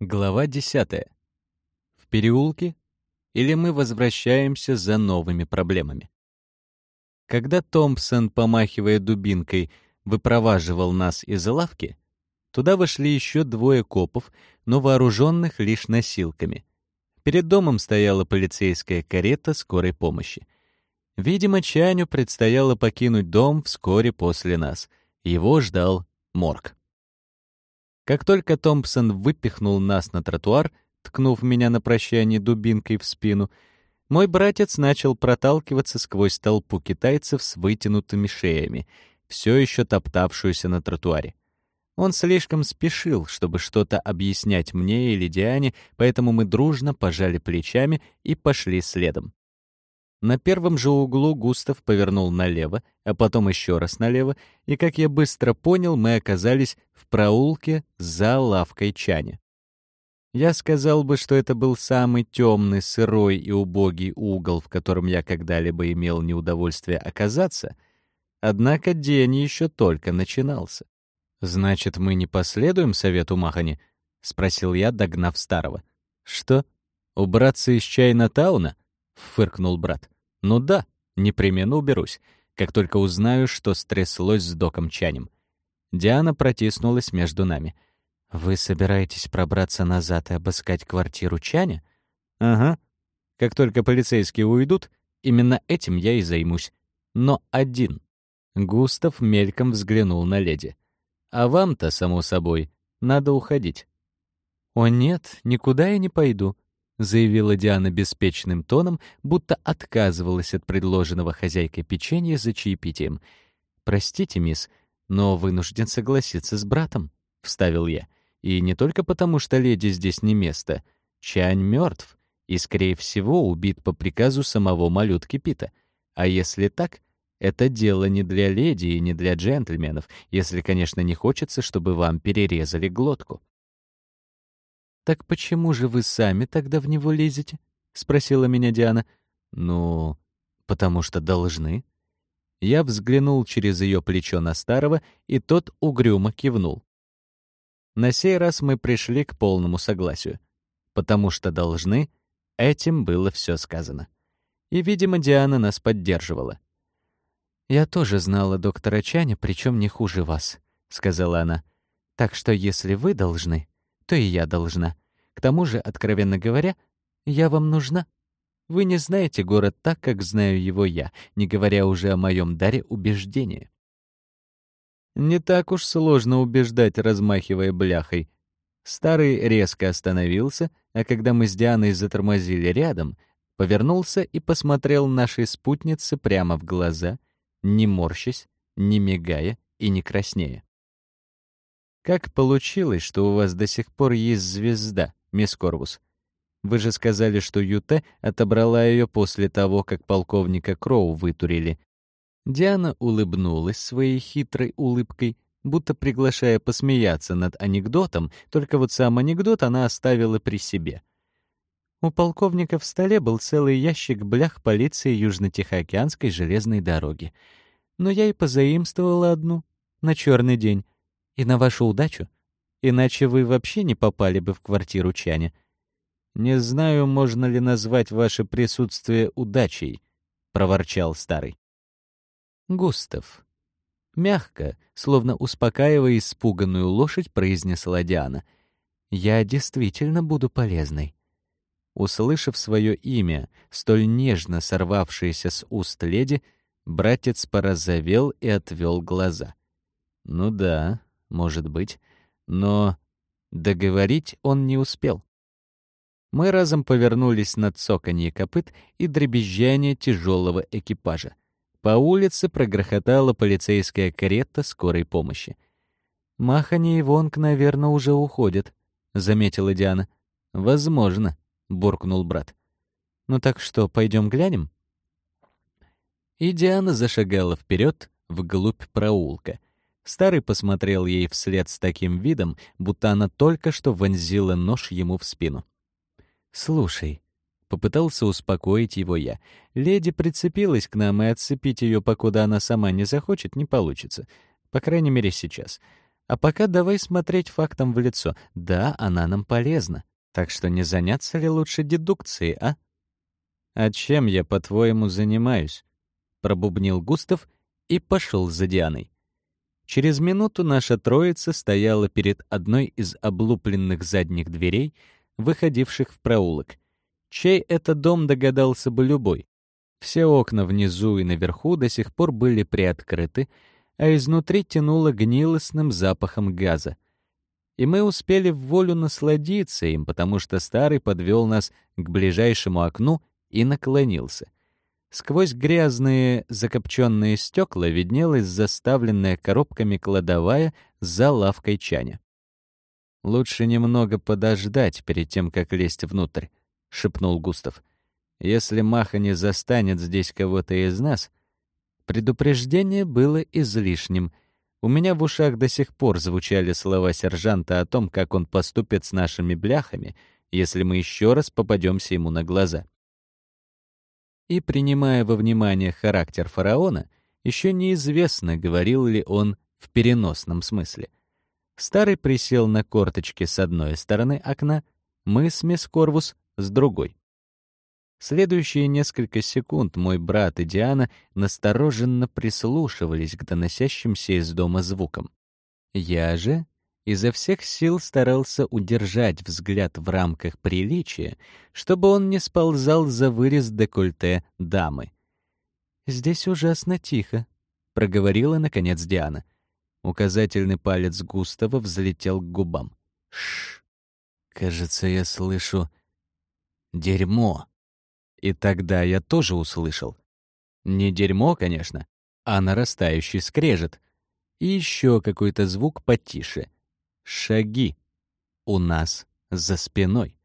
Глава 10. В переулке или мы возвращаемся за новыми проблемами? Когда Томпсон, помахивая дубинкой, выпроваживал нас из лавки, туда вошли еще двое копов, но вооруженных лишь носилками. Перед домом стояла полицейская карета скорой помощи. Видимо, Чаню предстояло покинуть дом вскоре после нас. Его ждал морг. Как только Томпсон выпихнул нас на тротуар, ткнув меня на прощание дубинкой в спину, мой братец начал проталкиваться сквозь толпу китайцев с вытянутыми шеями, все еще топтавшуюся на тротуаре. Он слишком спешил, чтобы что-то объяснять мне или Диане, поэтому мы дружно пожали плечами и пошли следом. На первом же углу Густав повернул налево, а потом еще раз налево, и, как я быстро понял, мы оказались в проулке за лавкой Чани. Я сказал бы, что это был самый темный, сырой и убогий угол, в котором я когда-либо имел неудовольствие оказаться, однако день еще только начинался. «Значит, мы не последуем совету Махани?» — спросил я, догнав старого. «Что? Убраться из Чайна-тауна?» — фыркнул брат. «Ну да, непременно уберусь, как только узнаю, что стряслось с доком Чанем». Диана протиснулась между нами. «Вы собираетесь пробраться назад и обыскать квартиру Чаня?» «Ага. Как только полицейские уйдут, именно этим я и займусь. Но один». Густав мельком взглянул на леди. «А вам-то, само собой, надо уходить». «О нет, никуда я не пойду», — заявила Диана беспечным тоном, будто отказывалась от предложенного хозяйкой печенья за чаепитием. «Простите, мисс, но вынужден согласиться с братом», — вставил я. «И не только потому, что леди здесь не место. Чань мертв и, скорее всего, убит по приказу самого малютки Пита. А если так, это дело не для леди и не для джентльменов, если, конечно, не хочется, чтобы вам перерезали глотку». «Так почему же вы сами тогда в него лезете?» — спросила меня Диана. «Ну, потому что должны». Я взглянул через ее плечо на старого, и тот угрюмо кивнул. На сей раз мы пришли к полному согласию. Потому что должны, этим было все сказано. И, видимо, Диана нас поддерживала. «Я тоже знала доктора Чаня, причем не хуже вас», — сказала она. «Так что если вы должны, то и я должна. К тому же, откровенно говоря, я вам нужна. Вы не знаете город так, как знаю его я, не говоря уже о моем даре убеждения. Не так уж сложно убеждать, размахивая бляхой. Старый резко остановился, а когда мы с Дианой затормозили рядом, повернулся и посмотрел нашей спутнице прямо в глаза, не морщась, не мигая и не краснея. Как получилось, что у вас до сих пор есть звезда, мисс Корвус? Вы же сказали, что Юте отобрала ее после того, как полковника Кроу вытурили. Диана улыбнулась своей хитрой улыбкой, будто приглашая посмеяться над анекдотом, только вот сам анекдот она оставила при себе. У полковника в столе был целый ящик блях полиции Южно-Тихоокеанской железной дороги. Но я и позаимствовала одну на черный день, и на вашу удачу. Иначе вы вообще не попали бы в квартиру Чаня. Не знаю, можно ли назвать ваше присутствие удачей, проворчал старый. Густав. Мягко, словно успокаивая испуганную лошадь, произнесла Диана. «Я действительно буду полезной». Услышав свое имя, столь нежно сорвавшееся с уст леди, братец порозовел и отвел глаза. «Ну да, может быть, но договорить он не успел. Мы разом повернулись на цоканье копыт и дребезжание тяжелого экипажа. По улице прогрохотала полицейская карета скорой помощи. «Махани и Вонг, наверное, уже уходят», — заметила Диана. «Возможно», — буркнул брат. «Ну так что, пойдем глянем?» И Диана зашагала вперед, вглубь проулка. Старый посмотрел ей вслед с таким видом, будто она только что вонзила нож ему в спину. «Слушай», — попытался успокоить его я, — «леди прицепилась к нам, и отцепить ее, покуда она сама не захочет, не получится. По крайней мере, сейчас. А пока давай смотреть фактом в лицо. Да, она нам полезна. Так что не заняться ли лучше дедукцией, а? «А чем я, по-твоему, занимаюсь?» — пробубнил Густав и пошел за Дианой. Через минуту наша троица стояла перед одной из облупленных задних дверей, выходивших в проулок. Чей это дом догадался бы любой. Все окна внизу и наверху до сих пор были приоткрыты, а изнутри тянуло гнилостным запахом газа. И мы успели в волю насладиться им, потому что старый подвел нас к ближайшему окну и наклонился. Сквозь грязные закопченные стекла виднелась заставленная коробками кладовая за лавкой чаня. «Лучше немного подождать перед тем, как лезть внутрь», — шепнул Густав. «Если Маха не застанет здесь кого-то из нас...» Предупреждение было излишним. У меня в ушах до сих пор звучали слова сержанта о том, как он поступит с нашими бляхами, если мы еще раз попадемся ему на глаза. И, принимая во внимание характер фараона, еще неизвестно, говорил ли он в переносном смысле. Старый присел на корточки с одной стороны окна, мы с мисс Корвус с другой. Следующие несколько секунд мой брат и Диана настороженно прислушивались к доносящимся из дома звукам. Я же изо всех сил старался удержать взгляд в рамках приличия, чтобы он не сползал за вырез декольте дамы. «Здесь ужасно тихо», — проговорила, наконец, Диана. Указательный палец Густава взлетел к губам. Шш. Кажется, я слышу дерьмо. И тогда я тоже услышал. Не дерьмо, конечно, а нарастающий скрежет. И еще какой-то звук потише — Шаги. У нас за спиной.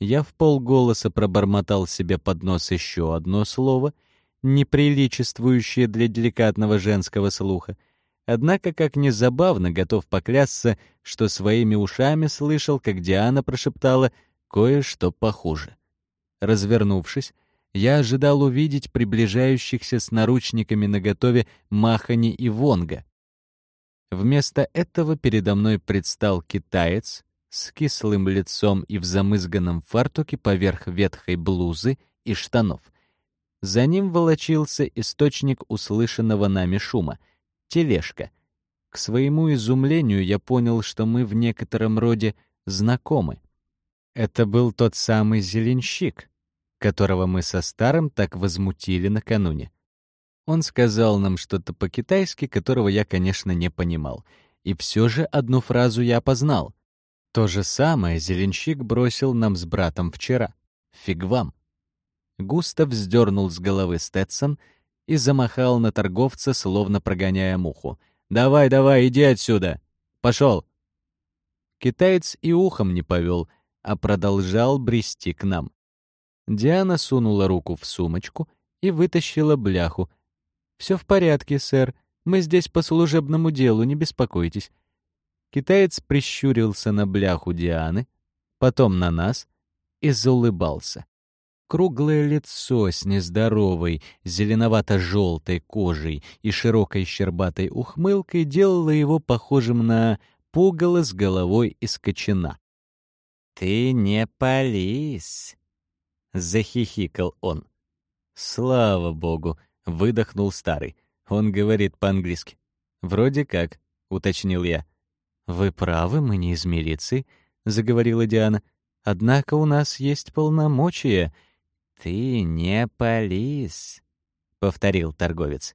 Я в полголоса пробормотал себе под нос еще одно слово, неприличествующее для деликатного женского слуха. Однако, как ни забавно, готов поклясться, что своими ушами слышал, как Диана прошептала кое-что похуже. Развернувшись, я ожидал увидеть приближающихся с наручниками наготове Махани и Вонга. Вместо этого передо мной предстал китаец с кислым лицом и в замызганном фартуке поверх ветхой блузы и штанов. За ним волочился источник услышанного нами шума — тележка. К своему изумлению я понял, что мы в некотором роде знакомы. Это был тот самый зеленщик, которого мы со старым так возмутили накануне. Он сказал нам что-то по-китайски, которого я, конечно, не понимал. И все же одну фразу я опознал. То же самое зеленщик бросил нам с братом вчера. Фиг вам. Густав вздернул с головы Стэтсон и замахал на торговца, словно прогоняя муху. «Давай, давай, иди отсюда! Пошел!» Китаец и ухом не повел, а продолжал брести к нам. Диана сунула руку в сумочку и вытащила бляху, «Все в порядке, сэр. Мы здесь по служебному делу, не беспокойтесь». Китаец прищурился на бляху Дианы, потом на нас и заулыбался. Круглое лицо с нездоровой, зеленовато-желтой кожей и широкой щербатой ухмылкой делало его похожим на пугало с головой из кочана. «Ты не полис!» — захихикал он. «Слава богу!» Выдохнул старый. Он говорит по-английски. «Вроде как», — уточнил я. «Вы правы, мы не из милиции», — заговорила Диана. «Однако у нас есть полномочия». «Ты не полис», — повторил торговец.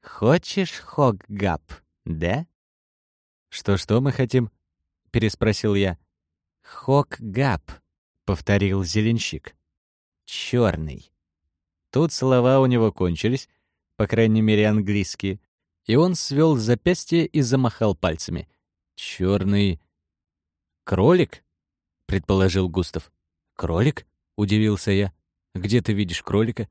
«Хочешь хоггап, да?» «Что-что мы хотим?» — переспросил я. «Хоггап», — повторил зеленщик. «Чёрный». Тут слова у него кончились, по крайней мере английские, и он свел запястье и замахал пальцами. Черный кролик? предположил Густав. Кролик? удивился я. Где ты видишь кролика?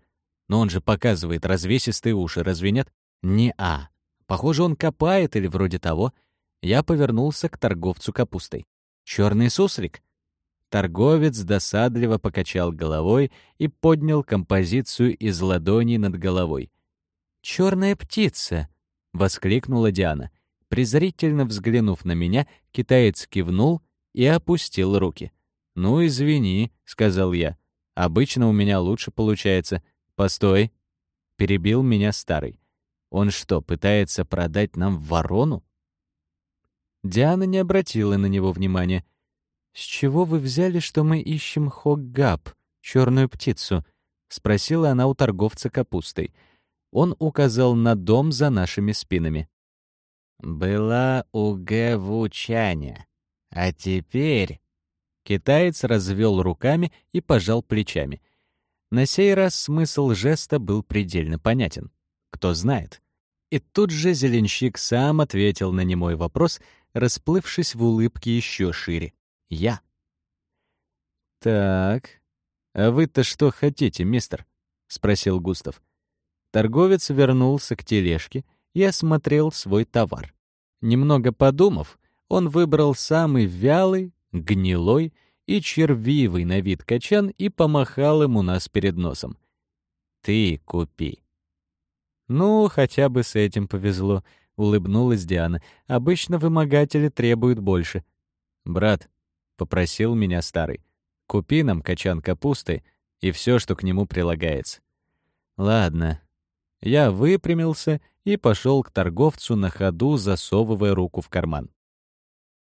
Но он же показывает развесистые уши, разве нет? Не-а. Похоже, он копает или вроде того. Я повернулся к торговцу капустой. Черный суслик? Торговец досадливо покачал головой и поднял композицию из ладони над головой. «Черная птица!» — воскликнула Диана. Презрительно взглянув на меня, китаец кивнул и опустил руки. «Ну, извини», — сказал я. «Обычно у меня лучше получается. Постой». Перебил меня старый. «Он что, пытается продать нам ворону?» Диана не обратила на него внимания. «С чего вы взяли, что мы ищем хоггаб, черную птицу?» — спросила она у торговца капустой. Он указал на дом за нашими спинами. «Была у Гэвучаня, а теперь...» Китаец развел руками и пожал плечами. На сей раз смысл жеста был предельно понятен. Кто знает. И тут же зеленщик сам ответил на немой вопрос, расплывшись в улыбке еще шире. «Я». «Так, а вы-то что хотите, мистер?» — спросил Густав. Торговец вернулся к тележке и осмотрел свой товар. Немного подумав, он выбрал самый вялый, гнилой и червивый на вид качан и помахал ему нас перед носом. «Ты купи». «Ну, хотя бы с этим повезло», — улыбнулась Диана. «Обычно вымогатели требуют больше». «Брат», — попросил меня старый, — «купи нам качан капусты и все, что к нему прилагается». «Ладно, я выпрямился и пошел к торговцу на ходу, засовывая руку в карман.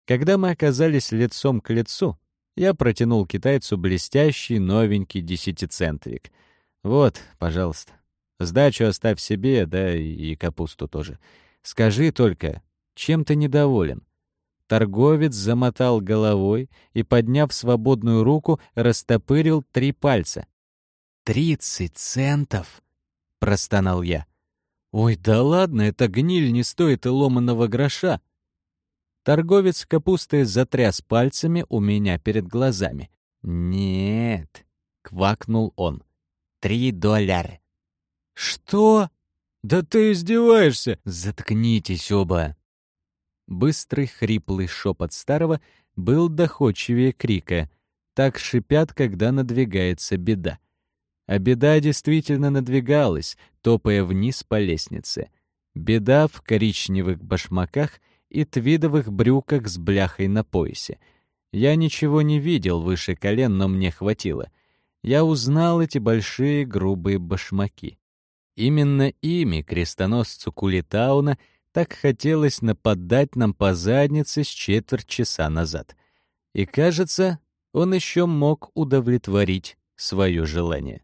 Когда мы оказались лицом к лицу, я протянул китайцу блестящий новенький десятицентовик. «Вот, пожалуйста. Сдачу оставь себе, да и капусту тоже. Скажи только, чем ты недоволен?» Торговец замотал головой и, подняв свободную руку, растопырил три пальца. «Тридцать центов!» простонал я. «Ой, да ладно, эта гниль не стоит и ломаного гроша». Торговец капустой затряс пальцами у меня перед глазами. «Нет», — квакнул он, — «три доллара». «Что? Да ты издеваешься!» «Заткнитесь оба!» Быстрый хриплый шепот старого был доходчивее крика. Так шипят, когда надвигается беда. А беда действительно надвигалась, топая вниз по лестнице. Беда в коричневых башмаках и твидовых брюках с бляхой на поясе. Я ничего не видел выше колен, но мне хватило. Я узнал эти большие грубые башмаки. Именно ими крестоносцу Кулитауна так хотелось нападать нам по заднице с четверть часа назад. И, кажется, он еще мог удовлетворить свое желание.